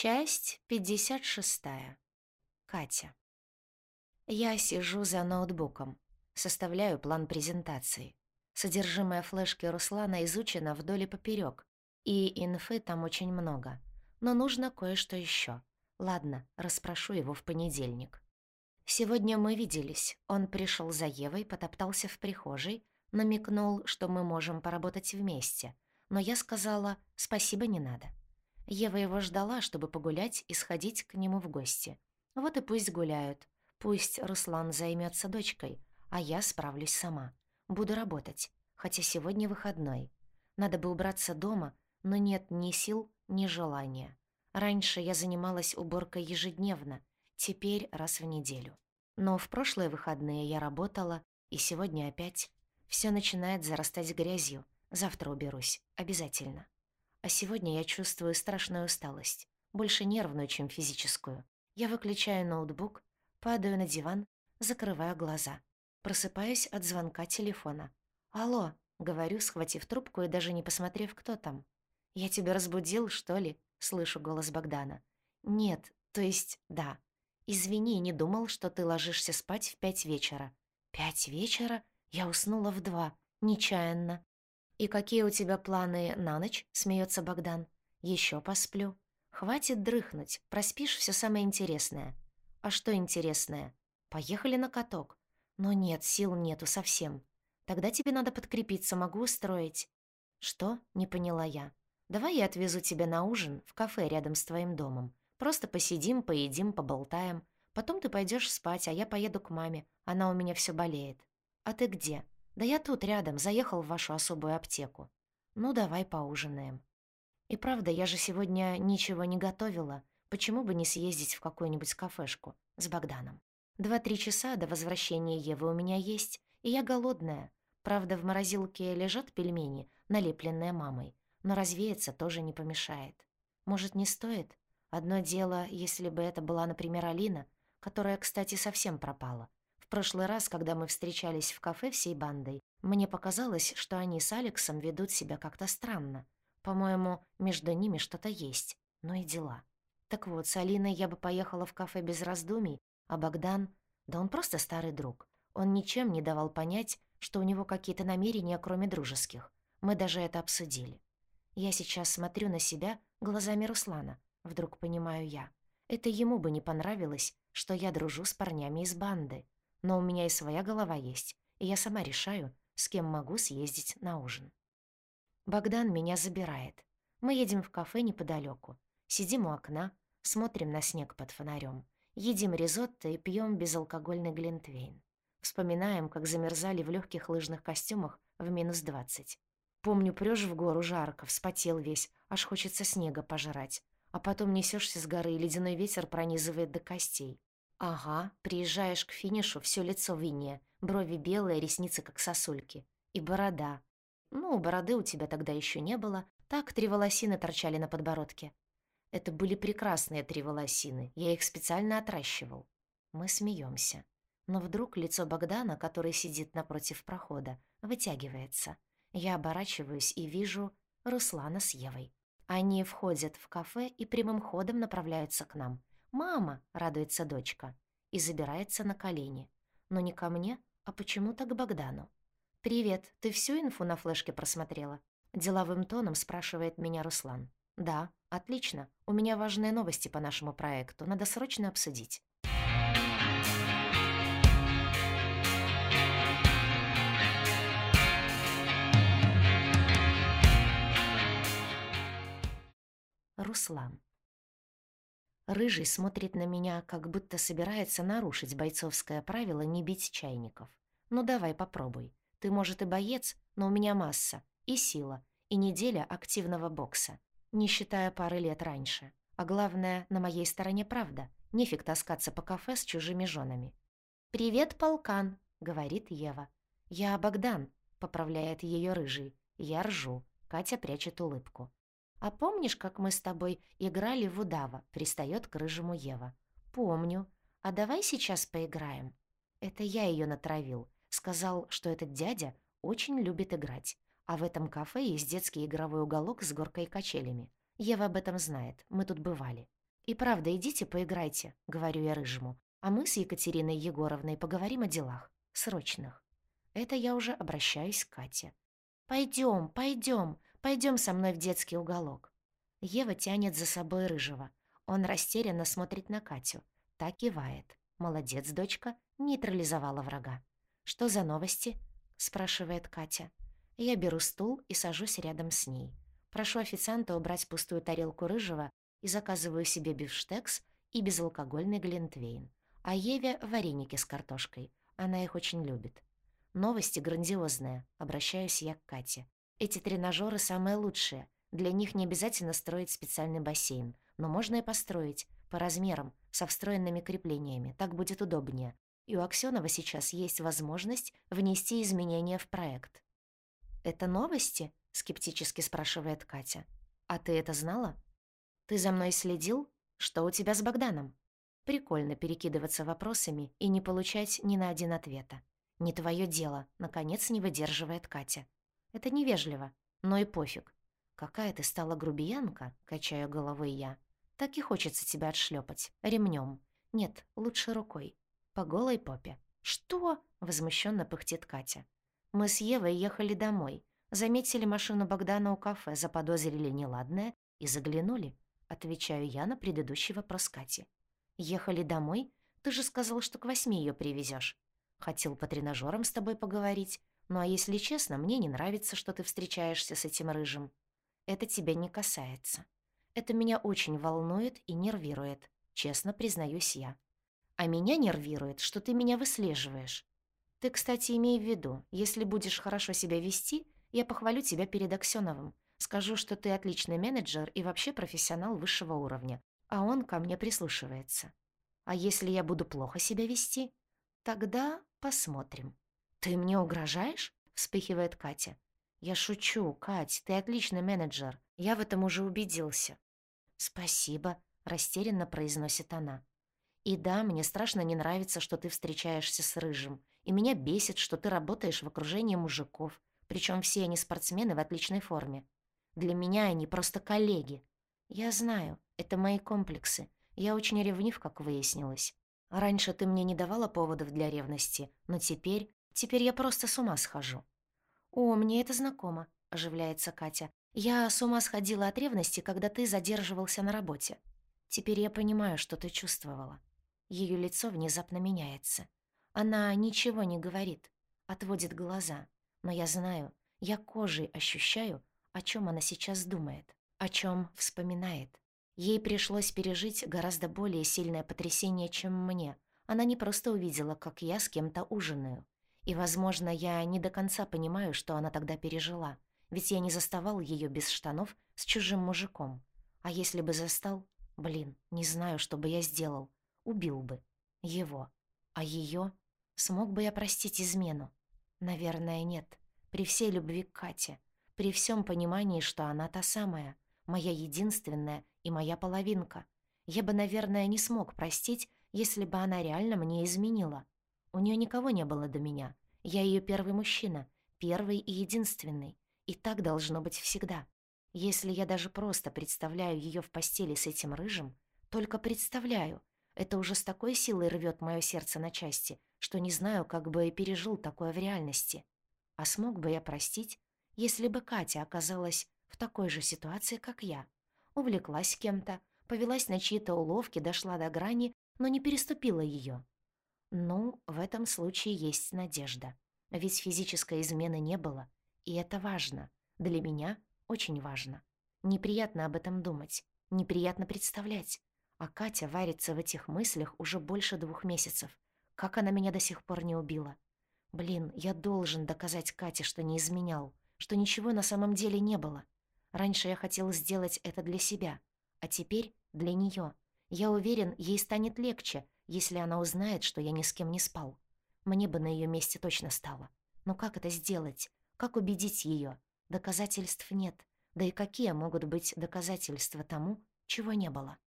Часть 56. Катя. Я сижу за ноутбуком, составляю план презентации. Содержимое флешки Руслана изучено вдоль и поперёк, и инфы там очень много. Но нужно кое-что ещё. Ладно, расспрошу его в понедельник. Сегодня мы виделись. Он пришёл за Евой, потоптался в прихожей, намекнул, что мы можем поработать вместе. Но я сказала «спасибо, не надо». Ева его ждала, чтобы погулять и сходить к нему в гости. Вот и пусть гуляют. Пусть Руслан займется дочкой, а я справлюсь сама. Буду работать, хотя сегодня выходной. Надо бы убраться дома, но нет ни сил, ни желания. Раньше я занималась уборкой ежедневно, теперь раз в неделю. Но в прошлые выходные я работала, и сегодня опять. Все начинает зарастать грязью. Завтра уберусь, обязательно. А сегодня я чувствую страшную усталость, больше нервную, чем физическую. Я выключаю ноутбук, падаю на диван, закрываю глаза. Просыпаюсь от звонка телефона. «Алло», — говорю, схватив трубку и даже не посмотрев, кто там. «Я тебя разбудил, что ли?» — слышу голос Богдана. «Нет, то есть да. Извини, не думал, что ты ложишься спать в пять вечера». «Пять вечера? Я уснула в два. Нечаянно». «И какие у тебя планы на ночь?» — смеется Богдан. Еще посплю. Хватит дрыхнуть, проспишь все самое интересное». «А что интересное?» «Поехали на каток». «Но нет, сил нету совсем. Тогда тебе надо подкрепиться, могу устроить». «Что?» — не поняла я. «Давай я отвезу тебя на ужин в кафе рядом с твоим домом. Просто посидим, поедим, поболтаем. Потом ты пойдешь спать, а я поеду к маме. Она у меня все болеет». «А ты где?» «Да я тут рядом, заехал в вашу особую аптеку. Ну, давай поужинаем». И правда, я же сегодня ничего не готовила. Почему бы не съездить в какую-нибудь кафешку с Богданом? Два-три часа до возвращения Евы у меня есть, и я голодная. Правда, в морозилке лежат пельмени, налепленные мамой, но развеяться тоже не помешает. Может, не стоит? Одно дело, если бы это была, например, Алина, которая, кстати, совсем пропала. Прошлый раз, когда мы встречались в кафе всей бандой, мне показалось, что они с Алексом ведут себя как-то странно. По-моему, между ними что-то есть. Ну и дела. Так вот, с Алиной я бы поехала в кафе без раздумий, а Богдан... Да он просто старый друг. Он ничем не давал понять, что у него какие-то намерения, кроме дружеских. Мы даже это обсудили. Я сейчас смотрю на себя глазами Руслана. Вдруг понимаю я. Это ему бы не понравилось, что я дружу с парнями из банды. Но у меня и своя голова есть, и я сама решаю, с кем могу съездить на ужин. Богдан меня забирает. Мы едем в кафе неподалёку. Сидим у окна, смотрим на снег под фонарем, едим ризотто и пьем безалкогольный глинтвейн. Вспоминаем, как замерзали в легких лыжных костюмах в минус двадцать. Помню, прёшь в гору жарко, вспотел весь, аж хочется снега пожрать. А потом несешься с горы, и ледяной ветер пронизывает до костей. Ага, приезжаешь к финишу, все лицо в ине, брови белые, ресницы как сосульки. И борода. Ну, бороды у тебя тогда еще не было, так три волосины торчали на подбородке. Это были прекрасные три волосины, я их специально отращивал. Мы смеемся. Но вдруг лицо Богдана, который сидит напротив прохода, вытягивается. Я оборачиваюсь и вижу Руслана с Евой. Они входят в кафе и прямым ходом направляются к нам. «Мама!» — радуется дочка и забирается на колени. Но не ко мне, а почему-то к Богдану. «Привет, ты всю инфу на флешке просмотрела?» Деловым тоном спрашивает меня Руслан. «Да, отлично. У меня важные новости по нашему проекту. Надо срочно обсудить». Руслан. Рыжий смотрит на меня, как будто собирается нарушить бойцовское правило не бить чайников. Ну давай, попробуй. Ты, может, и боец, но у меня масса, и сила, и неделя активного бокса, не считая пары лет раньше. А главное, на моей стороне правда. Нефиг таскаться по кафе с чужими женами. «Привет, полкан», — говорит Ева. «Я Богдан», — поправляет ее рыжий. Я ржу. Катя прячет улыбку. «А помнишь, как мы с тобой играли в удава?» — пристает к рыжему Ева. «Помню. А давай сейчас поиграем?» Это я ее натравил. Сказал, что этот дядя очень любит играть. А в этом кафе есть детский игровой уголок с горкой и качелями. Ева об этом знает, мы тут бывали. «И правда, идите поиграйте», — говорю я Рыжему. «А мы с Екатериной Егоровной поговорим о делах. Срочных». Это я уже обращаюсь к Кате. «Пойдем, пойдем, пойдем со мной в детский уголок». Ева тянет за собой Рыжего. Он растерянно смотрит на Катю. Так кивает. «Молодец, дочка, нейтрализовала врага». «Что за новости?» — спрашивает Катя. Я беру стул и сажусь рядом с ней. Прошу официанта убрать пустую тарелку рыжего и заказываю себе бифштекс и безалкогольный глинтвейн. А Еве — вареники с картошкой. Она их очень любит. Новости грандиозные. Обращаюсь я к Кате. Эти тренажеры самые лучшие. Для них не обязательно строить специальный бассейн. Но можно и построить. По размерам, со встроенными креплениями. Так будет удобнее. И у Аксёнова сейчас есть возможность внести изменения в проект. «Это новости?» — скептически спрашивает Катя. «А ты это знала?» «Ты за мной следил? Что у тебя с Богданом?» Прикольно перекидываться вопросами и не получать ни на один ответа. «Не твое дело», — наконец не выдерживает Катя. «Это невежливо, но и пофиг. Какая ты стала грубиянка», — качаю головой я. «Так и хочется тебя отшлепать ремнем. Нет, лучше рукой. По голой попе». «Что?» — возмущенно пыхтит Катя. Мы с Евой ехали домой, заметили машину Богдана у кафе, заподозрили неладное и заглянули. Отвечаю я на предыдущий вопрос Кати. «Ехали домой? Ты же сказал, что к восьми ее привезешь. Хотел по тренажерам с тобой поговорить. Ну а если честно, мне не нравится, что ты встречаешься с этим рыжим. Это тебя не касается. Это меня очень волнует и нервирует, честно признаюсь я. А меня нервирует, что ты меня выслеживаешь. Ты, кстати, имей в виду, если будешь хорошо себя вести, я похвалю тебя перед Аксёновым. Скажу, что ты отличный менеджер и вообще профессионал высшего уровня, а он ко мне прислушивается. А если я буду плохо себя вести, тогда посмотрим. Ты мне угрожаешь? вспыхивает Катя. Я шучу, Кать, ты отличный менеджер. Я в этом уже убедился. Спасибо, растерянно произносит она. И да, мне страшно не нравится, что ты встречаешься с рыжим. И меня бесит, что ты работаешь в окружении мужиков, причем все они спортсмены в отличной форме. Для меня они просто коллеги. Я знаю, это мои комплексы. Я очень ревнив, как выяснилось. Раньше ты мне не давала поводов для ревности, но теперь... Теперь я просто с ума схожу. «О, мне это знакомо», — оживляется Катя. «Я с ума сходила от ревности, когда ты задерживался на работе. Теперь я понимаю, что ты чувствовала». Ее лицо внезапно меняется. Она ничего не говорит, отводит глаза. Но я знаю, я кожей ощущаю, о чем она сейчас думает, о чем вспоминает. Ей пришлось пережить гораздо более сильное потрясение, чем мне. Она не просто увидела, как я с кем-то ужинаю. И, возможно, я не до конца понимаю, что она тогда пережила. Ведь я не заставал ее без штанов с чужим мужиком. А если бы застал, блин, не знаю, что бы я сделал. Убил бы. Его. А ее Смог бы я простить измену? Наверное, нет. При всей любви к Кате. При всем понимании, что она та самая. Моя единственная и моя половинка. Я бы, наверное, не смог простить, если бы она реально мне изменила. У нее никого не было до меня. Я ее первый мужчина. Первый и единственный. И так должно быть всегда. Если я даже просто представляю ее в постели с этим рыжим, только представляю, это уже с такой силой рвет мое сердце на части, что не знаю, как бы и пережил такое в реальности. А смог бы я простить, если бы Катя оказалась в такой же ситуации, как я? Увлеклась кем-то, повелась на чьи-то уловки, дошла до грани, но не переступила ее. Ну, в этом случае есть надежда. Ведь физической измены не было, и это важно. Для меня очень важно. Неприятно об этом думать, неприятно представлять. А Катя варится в этих мыслях уже больше двух месяцев. Как она меня до сих пор не убила? Блин, я должен доказать Кате, что не изменял, что ничего на самом деле не было. Раньше я хотел сделать это для себя, а теперь для нее. Я уверен, ей станет легче, если она узнает, что я ни с кем не спал. Мне бы на ее месте точно стало. Но как это сделать? Как убедить ее? Доказательств нет. Да и какие могут быть доказательства тому, чего не было?